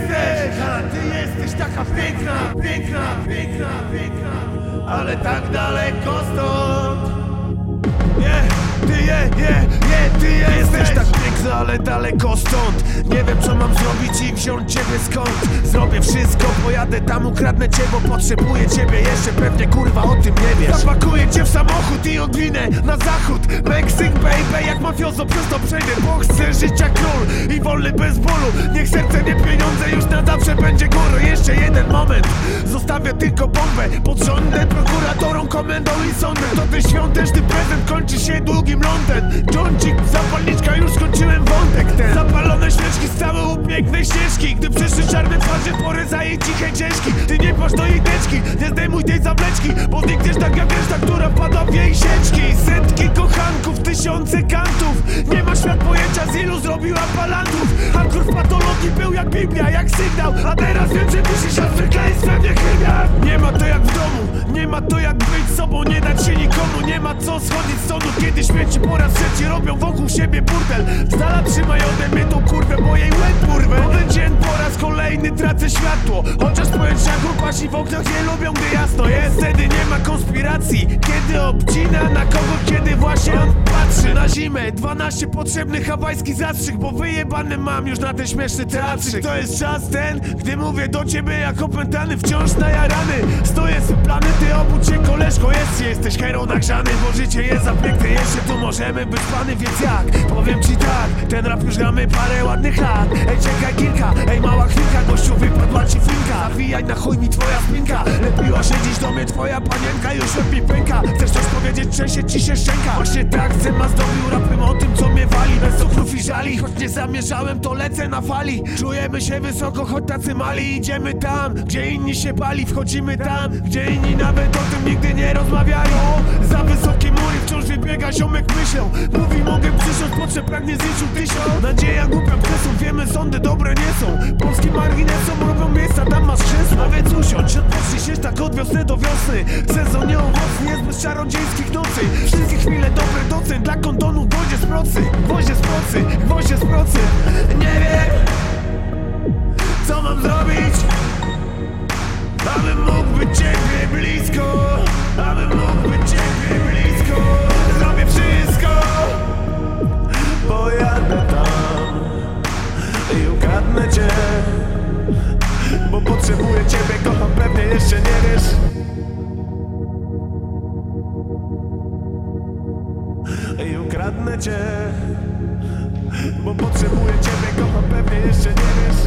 jesteś, a ty jesteś taka piękna, piękna, piękna, piękna, ale tak daleko stąd. Nie, ty je, je, je, ty ale daleko stąd. Nie wiem co mam zrobić i wziąć ciebie skąd. Zrobię wszystko, pojadę tam, ukradnę cię, bo potrzebuję ciebie. Jeszcze pewnie kurwa o tym nie wiesz. Zapakuję cię w samochód i odwinę na zachód. Meksyk baby, jak mafiozo przez to przejdę. Bo chcę życia król i wolny bez bólu. Niech serce nie pieniądze już na zawsze będzie górą. Jeszcze jeden moment, zostawię tylko bombę Pod rządem, prokuratorom, komendą i sądem. To ten świąteczny prezent kończy się długim lądem. Dżoncik, zapalniczka, już skończyłem wątek ten Zapalone świeczki stały u pięknej ścieżki. Gdy przyszły czarne twarze, poryzaje cichej ciężki. Ty nie pasz do jej teczki, nie zdejmuj tej zawleczki Bo znikniesz tak jak reszta, która pada w jej sieczki. Setki kochanków, tysiące kantów. Nie ma świat pojęcia z ilu zrobiła palantów. Hardcore w patologii był jak Biblia, jak sygnał. A teraz wiem, że się przekleństwem nie chybia nie ma co schodzić z sądu Kiedy śmieci po raz trzeci robią wokół siebie burdel Z dala trzymaj ode mnie tą kurwę, bo jej łeb kurwę Potem dzień po raz kolejny tracę światło powietrza grupa w oknach nie lubią, gdy jasno jest Wtedy nie ma konspiracji Kiedy obcina na kogo, kiedy właśnie on patrzy na zimę. 12 potrzebnych hawajskich zastrzyk Bo wyjebany mam już na ten śmieszny teatrzyk. To jest czas ten, gdy mówię do ciebie jak opętany Wciąż najarany. Stoję z plany, ty obudź się koleżko Jest, jesteś herą nagrzany, bo życie jest za piękne Jeszcze tu możemy być pany, więc jak? Powiem ci tak, ten rap już gramy parę ładnych lat. Ej, czekaj kilka, twoja panienka Już lepiej pęka. Chcesz coś powiedzieć, trzęsie ci się szczęka. Właśnie tak chcę ma zdobił rapem o tym co mnie wali. Bez cukrów i żali Choć nie zamierzałem to lecę na fali. Czujemy się wysoko, choć tacy mali. Idziemy tam, gdzie inni się bali. Wchodzimy tam, gdzie inni nawet o tym nigdy nie rozmawiali. Za wysokie mury wciąż wybiega ziomek myślą Mówi mogę przysiąść, potrzeb pragnie zniszczył tysiąc. Nadzieja głupia presją, wiemy sądy dobre nie są. Polskim marginesom robią miejsca, tam masz krzesło. A więc usiądź, się tak od wiosny do wiosny. Sezon nieowocny jest bez czarodziejskich nocy. Wszystkie chwile dobre docen, dla kondonu gwoździe z procy. Gwoździe z procy, gwoździe z procy. Nie wiem, co mam zrobić Abym mógł być ciebie jest. I ukradnę cię, bo potrzebuję ciebie, kocham pewnie jeszcze nie wiesz.